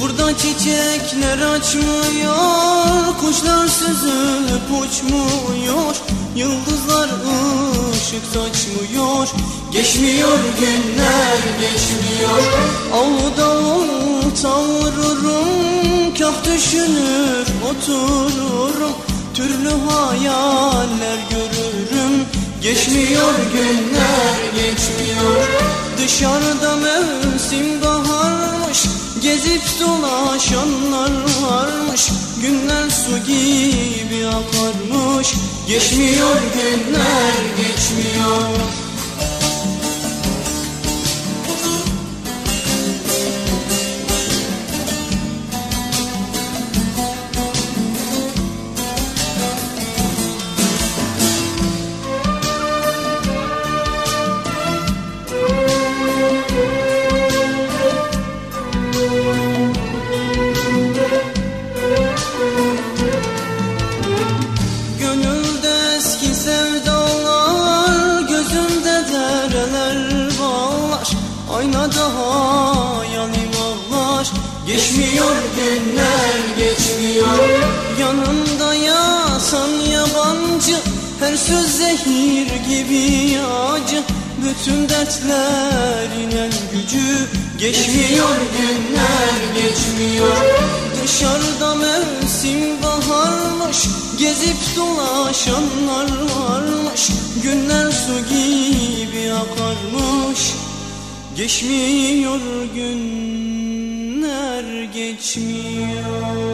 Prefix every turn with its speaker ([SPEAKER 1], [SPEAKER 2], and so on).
[SPEAKER 1] Burada çiçekler açmıyor Kuşlar süzülüp uçmuyor. Yıldızlar ışık saçmıyor Geçmiyor günler geçmiyor. Avluda olta vururum Kah düşünür otururum. Türlü hayaller görürüm Geçmiyor günler geçmiyor. Dışarıda mevsim baharmış Gezip dolaşanlar varmış. Günler su gibi akarmış. Geçmiyor günler geçmiyor Aynada hayal imanlar Geçmiyor günler geçmiyor. Yanımda yasan yabancı Her söz zehir gibi acı. Bütün dertlerin en gücü Geçmiyor günler geçmiyor. Dışarıda mevsim baharmış Gezip dolaşanlar varmış. Günler su gibi akarmış Geçmiyor günler geçmiyor